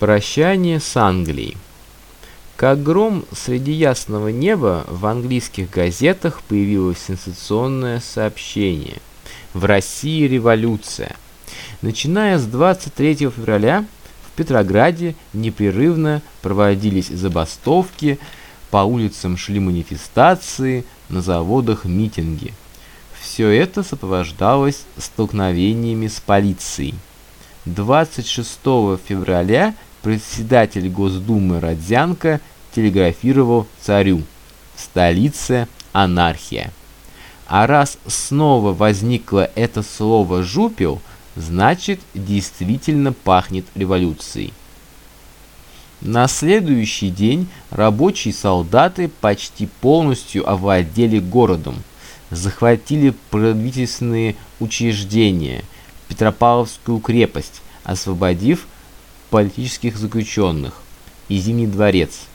Прощание с Англией. Как гром среди ясного неба в английских газетах появилось сенсационное сообщение. В России революция. Начиная с 23 февраля в Петрограде непрерывно проводились забастовки, по улицам шли манифестации, на заводах митинги. Все это сопровождалось столкновениями с полицией. 26 февраля председатель Госдумы Родзянко телеграфировал царю «В столице анархия». А раз снова возникло это слово «жупел», значит действительно пахнет революцией. На следующий день рабочие солдаты почти полностью овладели городом, захватили правительственные учреждения, Петропавловскую крепость, освободив политических заключенных и Зимний дворец.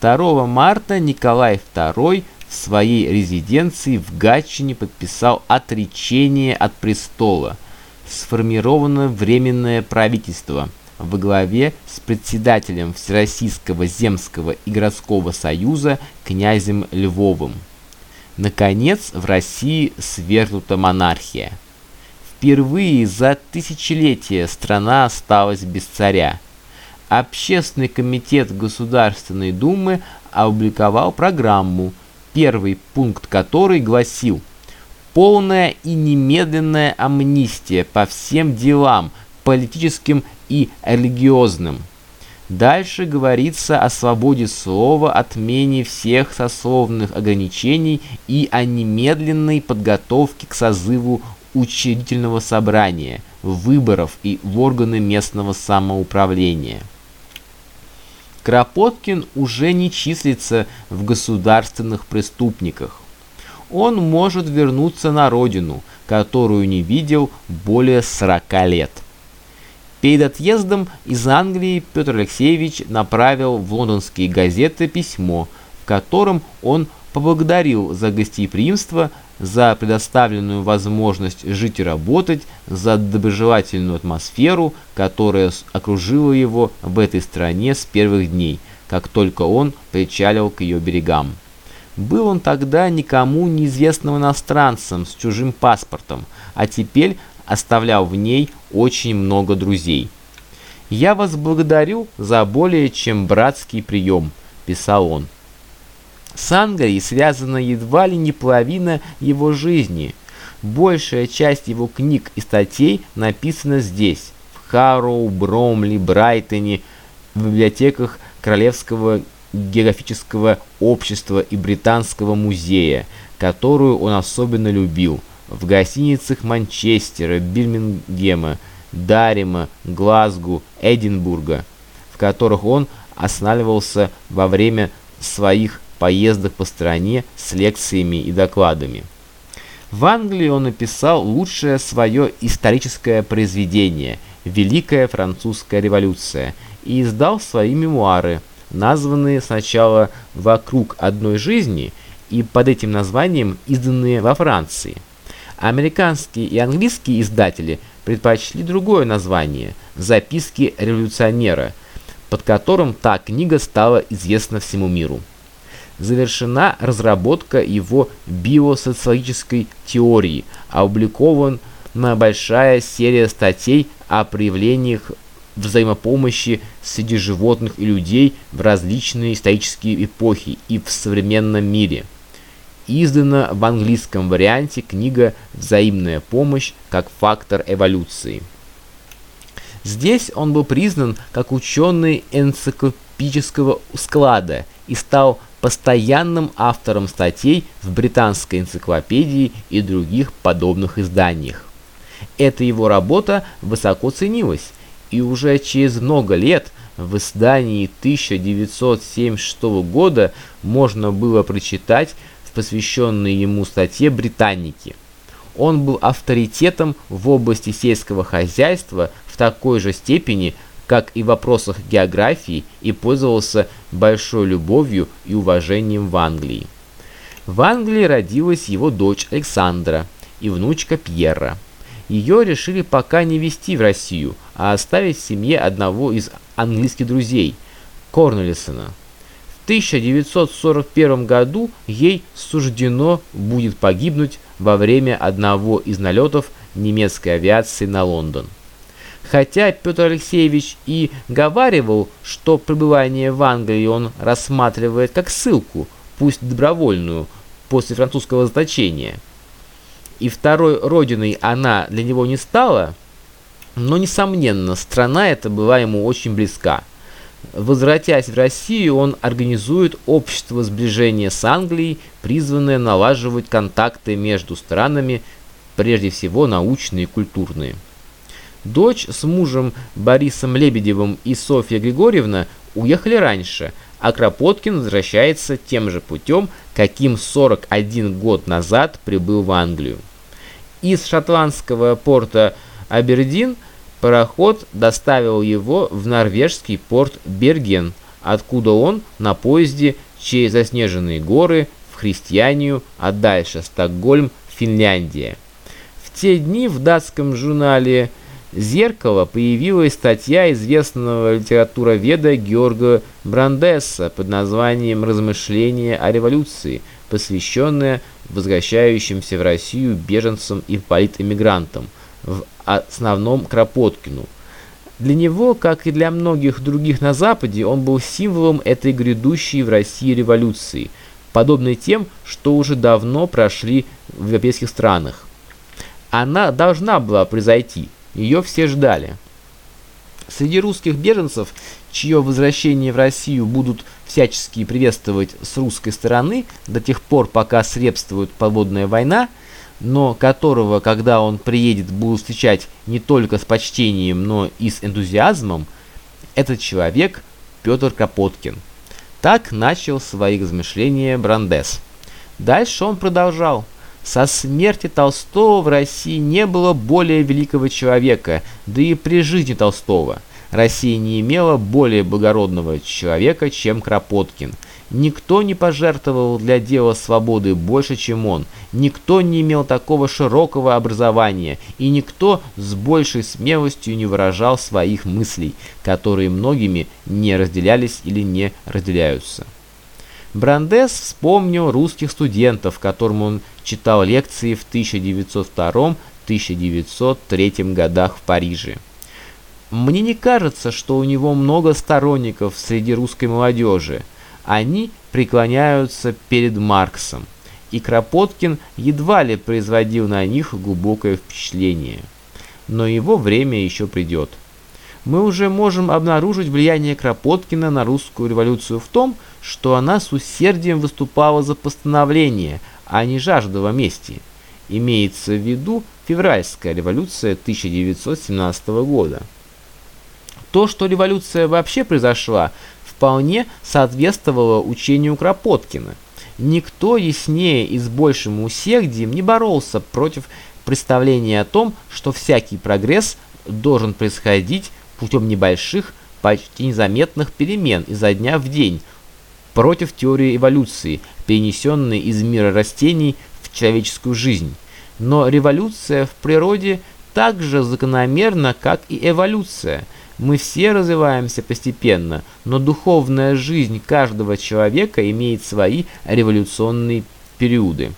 2 марта Николай II в своей резиденции в Гатчине подписал отречение от престола. Сформировано Временное правительство во главе с председателем Всероссийского земского и городского союза князем Львовым. Наконец, в России свергнута монархия. Впервые за тысячелетия страна осталась без царя. Общественный комитет Государственной Думы опубликовал программу, первый пункт которой гласил «Полная и немедленная амнистия по всем делам, политическим и религиозным». Дальше говорится о свободе слова, отмене всех сословных ограничений и о немедленной подготовке к созыву учредительного собрания, выборов и в органы местного самоуправления. Кропоткин уже не числится в государственных преступниках. Он может вернуться на родину, которую не видел более 40 лет. Перед отъездом из Англии Петр Алексеевич направил в лондонские газеты письмо, в котором он поблагодарил за гостеприимство, за предоставленную возможность жить и работать, за доброжелательную атмосферу, которая окружила его в этой стране с первых дней, как только он причалил к ее берегам. Был он тогда никому неизвестным иностранцем с чужим паспортом, а теперь оставлял в ней очень много друзей. «Я вас благодарю за более чем братский прием», – писал он. С Англией связана едва ли не половина его жизни. Большая часть его книг и статей написана здесь, в Харроу, Бромли, Брайтоне, в библиотеках Королевского географического общества и Британского музея, которую он особенно любил, в гостиницах Манчестера, Бирмингема, Дарима, Глазгу, Эдинбурга, в которых он останавливался во время своих поездок по стране с лекциями и докладами. В Англии он написал лучшее свое историческое произведение «Великая французская революция» и издал свои мемуары, названные сначала «Вокруг одной жизни» и под этим названием изданные во Франции. Американские и английские издатели предпочли другое название «Записки революционера», под которым та книга стала известна всему миру завершена разработка его биосоциологической теории, опубликована большая серия статей о проявлениях взаимопомощи среди животных и людей в различные исторические эпохи и в современном мире. Издана в английском варианте книга «Взаимная помощь как фактор эволюции». Здесь он был признан как ученый энциклопедического склада и стал постоянным автором статей в британской энциклопедии и других подобных изданиях. Эта его работа высоко ценилась, и уже через много лет в издании 1976 года можно было прочитать в посвященной ему статье «Британники». Он был авторитетом в области сельского хозяйства в такой же степени, как и в вопросах географии, и пользовался большой любовью и уважением в Англии. В Англии родилась его дочь Александра и внучка Пьера. ее решили пока не везти в Россию, а оставить в семье одного из английских друзей, Корнелисона. В 1941 году ей суждено будет погибнуть во время одного из налетов немецкой авиации на Лондон. Хотя Петр Алексеевич и говаривал, что пребывание в Англии он рассматривает как ссылку, пусть добровольную, после французского заточения. И второй родиной она для него не стала, но, несомненно, страна эта была ему очень близка. Возвратясь в Россию, он организует общество сближения с Англией, призванное налаживать контакты между странами, прежде всего научные и культурные. Дочь с мужем Борисом Лебедевым и Софья Григорьевна уехали раньше, а Кропоткин возвращается тем же путем, каким 41 год назад прибыл в Англию. Из шотландского порта Абердин пароход доставил его в норвежский порт Берген, откуда он на поезде через заснеженные горы в Христианию, а дальше Стокгольм, Финляндия. В те дни в датском журнале «Связь» «Зеркало» появилась статья известного литературоведа Георга Брандесса под названием «Размышления о революции», посвященная возвращающимся в Россию беженцам и политэмигрантам, в основном Кропоткину. Для него, как и для многих других на Западе, он был символом этой грядущей в России революции, подобной тем, что уже давно прошли в европейских странах. Она должна была произойти – ее все ждали. Среди русских беженцев, чье возвращение в Россию будут всячески приветствовать с русской стороны до тех пор, пока сребствует подводная война, но которого, когда он приедет, будут встречать не только с почтением, но и с энтузиазмом, этот человек Петр Капоткин. Так начал свои размышления Брандес. Дальше он продолжал – со смерти Толстого в России не было более великого человека, да и при жизни Толстого Россия не имела более благородного человека, чем Кропоткин. Никто не пожертвовал для дела свободы больше, чем он. Никто не имел такого широкого образования, и никто с большей смелостью не выражал своих мыслей, которые многими не разделялись или не разделяются. Брандес вспомнил русских студентов, которым он читал лекции в 1902-1903 годах в Париже. Мне не кажется, что у него много сторонников среди русской молодежи. Они преклоняются перед Марксом, и Кропоткин едва ли производил на них глубокое впечатление. Но его время еще придет мы уже можем обнаружить влияние Кропоткина на русскую революцию в том, что она с усердием выступала за постановление, а не жаждала мести. Имеется в виду февральская революция 1917 года. То, что революция вообще произошла, вполне соответствовало учению Кропоткина. Никто яснее и с большим усердием не боролся против представления о том, что всякий прогресс должен происходить путем небольших, почти незаметных перемен изо дня в день против теории эволюции, перенесенной из мира растений в человеческую жизнь. Но революция в природе так же закономерна, как и эволюция. Мы все развиваемся постепенно, но духовная жизнь каждого человека имеет свои революционные периоды.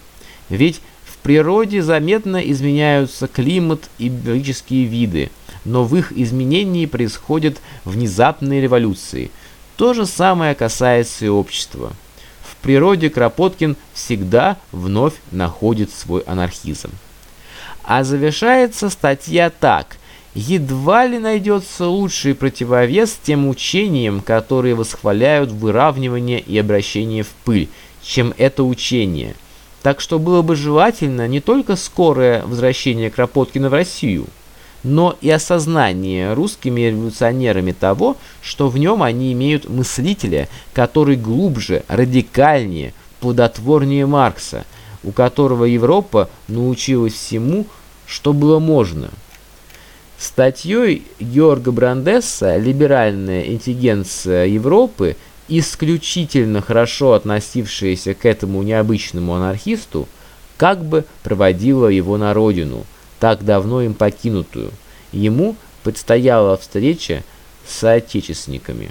Ведь в природе заметно изменяются климат и биологические виды – но в их изменении происходят внезапные революции. То же самое касается и общества. В природе Кропоткин всегда вновь находит свой анархизм. А завершается статья так. Едва ли найдется лучший противовес тем учениям, которые восхваляют выравнивание и обращение в пыль, чем это учение. Так что было бы желательно не только скорое возвращение Кропоткина в Россию – но и осознание русскими революционерами того, что в нем они имеют мыслителя, который глубже, радикальнее, плодотворнее Маркса, у которого Европа научилась всему, что было можно. Статьей Георга Брандесса «Либеральная интеллигенция Европы», исключительно хорошо относившаяся к этому необычному анархисту, как бы проводила его на родину – так давно им покинутую. Ему предстояла встреча с соотечественниками.